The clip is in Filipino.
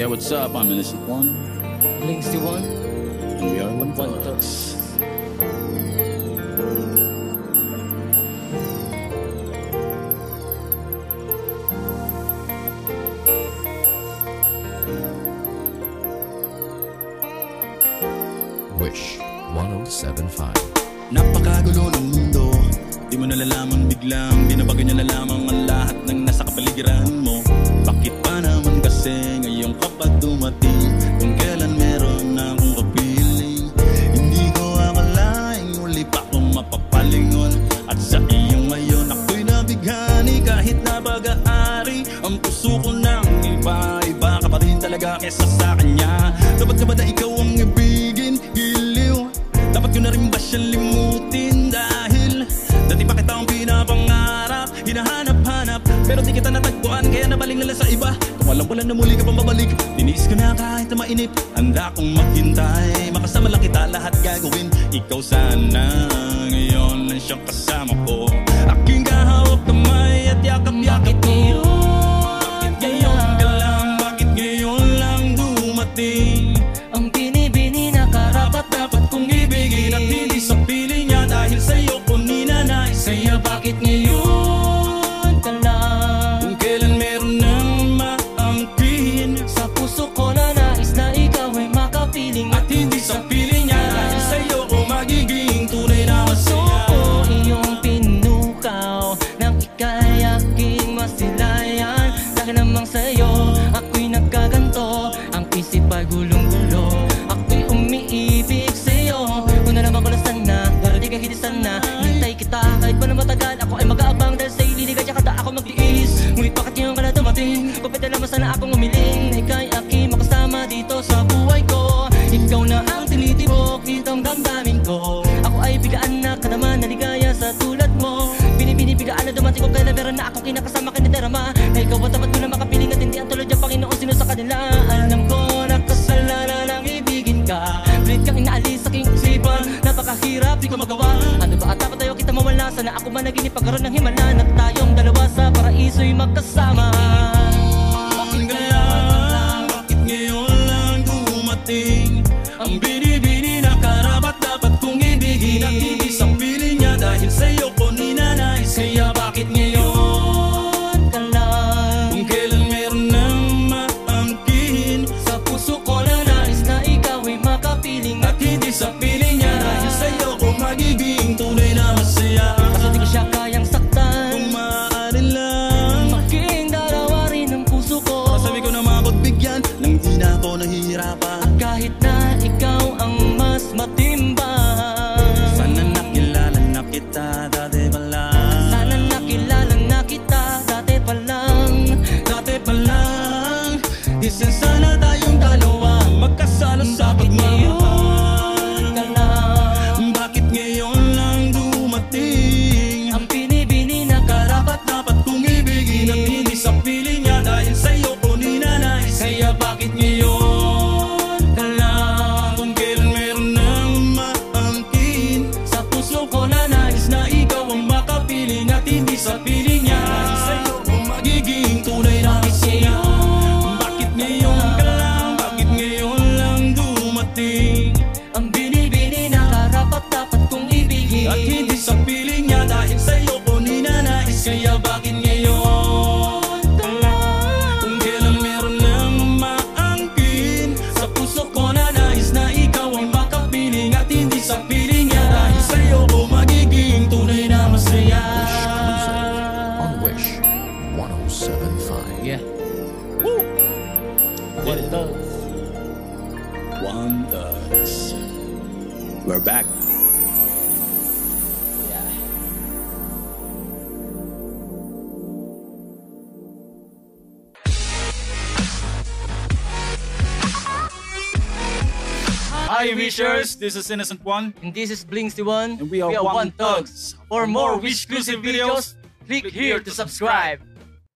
Yeah, what's up? I'm Innocent One, Links to one, and we are One thugs. Wish 1075. Napakagulo ng mundo Di mo nalalaman biglang Binabago niya na lamang ang lahat ng nasa kapaligiran mo Bakit pa naman kasi talaga kesa sa kanya. Dapat ka ba na ikaw ang ibigin? Giliw dapat ko na rin ba siyang limutin? Dahil dati pa kita ang pinapangarap Hinahanap-hanap. Pero di kita natagpuan Kaya nabaling na lang sa iba. Kung alam lang na muli ka pang babalik Tiniis ko na kahit na mainip. Handa kong maghintay Makasama lang kita lahat gagawin. Ikaw sana Ngayon lang siyang kasama ko Ang isip ay gulong-gulo Ako'y umiibig sa'yo. Kung nalaman ko na sana Darating ang hindi sana Hintay kita kahit pa na matagal Ako ay mag-aabang dahil sa'yo liligaya kada ako magtiis. Ngunit bakit ngayon ka na dumating Kung pwede naman sana akong umiling. Na ika'y aking makasama dito sa buhay ko. Ikaw na ang tinitibok Itong damdamin ko. Ako ay bigaan na kanaman Naligaya sa tulad mo. Binibinibigaan na dumating kung kailan meron na akong kinakasama mawala Sana ako man naginip pagkaroon ng himala At tayong dalawa sa paraiso'y magkasama. Bakit kaya, bakit ngayon lang dumating Ang binibini na karapat dapat kong ibigin? Hindi sa piling niya dahil sa'yo ko ninanais Kaya bakit ngayon ka lang kailan meron maangkin Sa puso ko na nais na ikaw ay makapiling At hindi sa piling niya. Dahil sa'yo ko magiging Nang di na ako nahihirapan At kahit na Bakit ngayon. Ka lang Kung kailan meron nang maangkin Sa puso ko na nais na ikaw ang makapiling At hindi sa piling niya. Dahil sa'yo ko magiging tunay na masaya. On Wish 1075. Yeah. One Thugs One Thugs We're back Hi Wishers, this is Innocent One And this is Blinks the One And we are One Thugs. For more Wish exclusive videos, click here to subscribe.